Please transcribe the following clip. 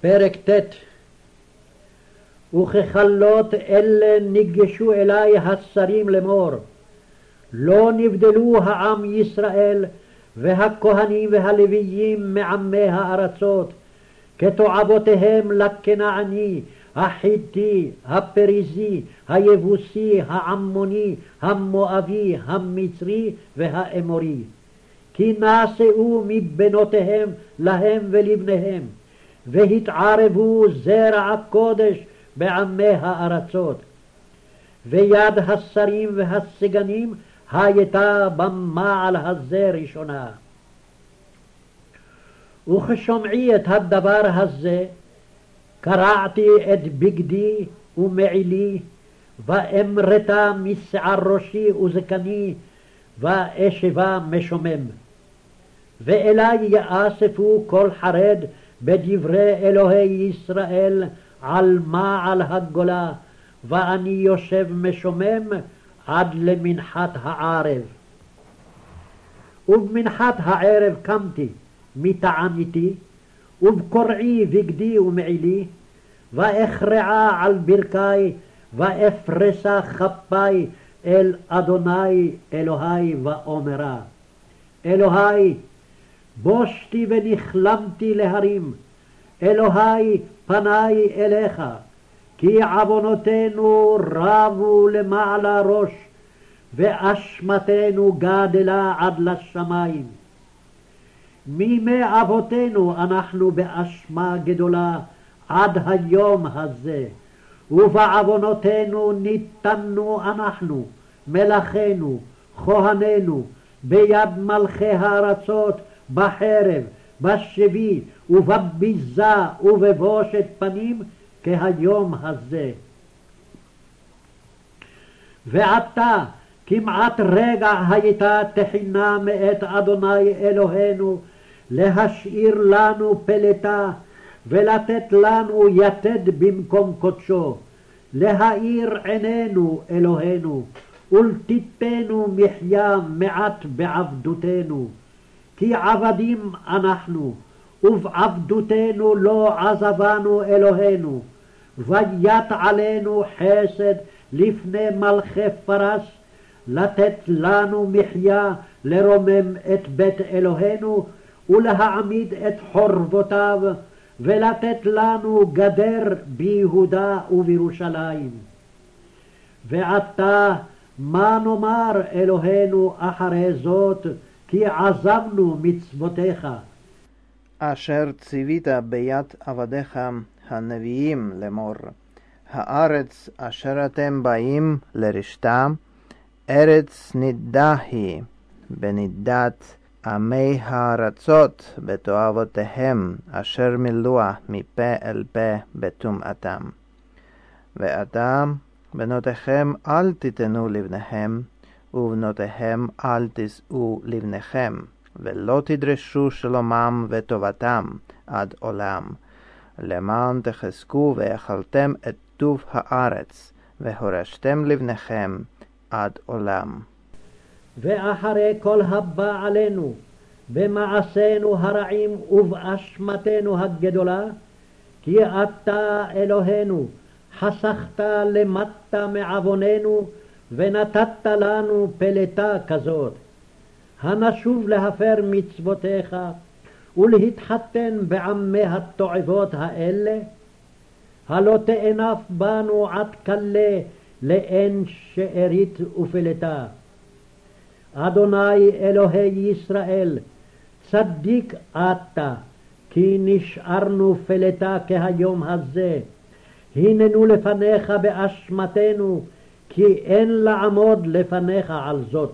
פרק ט' וככלות אלה ניגשו אלי השרים לאמור לא נבדלו העם ישראל והכהנים והלוויים מעמי הארצות כתועבותיהם לכנעני, החיתי, הפריזי, היבוסי, העמוני, המואבי, המצרי והאמורי. כי נשאו מבנותיהם להם ולבניהם, והתערבו זרע הקודש בעמי הארצות. ויד השרים והסגנים הייתה במעל הזה ראשונה. וכשומעי את הדבר הזה, קרעתי את בגדי ומעילי, ואמרתה משער ראשי וזקני, ואשבה משומם. ואלי יאספו כל חרד בדברי אלוהי ישראל על מעל הגולה, ואני יושב משומם עד למנחת הערב. ובמנחת הערב קמתי מתעניתי, ובקורעי בגדי ומעילי, ואכרעה על ברכי, ואפרסה כפי אל אדוני אלוהי ואומרה. אלוהי, בושתי ונכלמתי להרים, אלוהי פני אליך, כי עוונותינו רבו למעלה ראש, ואשמתנו גדלה עד לשמיים. מימי אבותינו אנחנו באשמה גדולה עד היום הזה, ובעוונותינו ניתנו אנחנו, מלאכינו, כהנינו, ביד מלכי הארצות, בחרב, בשבי, ובביזה, ובבושת פנים, כהיום הזה. ועתה כמעט רגע הייתה תחינה מאת אדוני אלוהינו להשאיר לנו פלטה ולתת לנו יתד במקום קודשו, להאיר עינינו אלוהינו, ולתיתנו מחיה מעט בעבדותנו. כי עבדים אנחנו, ובעבדותנו לא עזבנו אלוהינו, ויט עלינו חסד לפני מלכי פרס, לתת לנו מחיה לרומם את בית אלוהינו, ולהעמיד את חורבותיו, ולתת לנו גדר ביהודה ובירושלים. ועתה מה נאמר אלוהינו אחרי זאת, כי עזבנו מצוותיך. אשר ציווית ביד עבדיך הנביאים לאמור, הארץ אשר אתם באים לרשתה, ארץ נידה היא, בנידת עמי הארצות בתועבותיהם, אשר מילוה מפה אל פה בטומאתם. ואתם, בנותיכם אל תיתנו לבניהם, ובנותיהם אל תישאו לבניכם, ולא תדרשו שלומם וטובתם עד עולם, למען תחזקו ואכלתם את טוב הארץ, והורשתם לבניכם עד עולם. ואחרי כל הבא עלינו, במעשינו הרעים ובאשמתנו הגדולה, כי אתה אלוהינו חסכת למטה מעווננו, ונתת לנו פלטה כזאת. הנשוב להפר מצוותיך ולהתחתן בעמי התועבות האלה, הלא תאנף בנו עד כלה לאין שארית ופלטה. אדוני אלוהי ישראל, צדיק אתה, כי נשארנו פלטה כהיום הזה. הננו לפניך באשמתנו, כי אין לעמוד לפניך על זאת.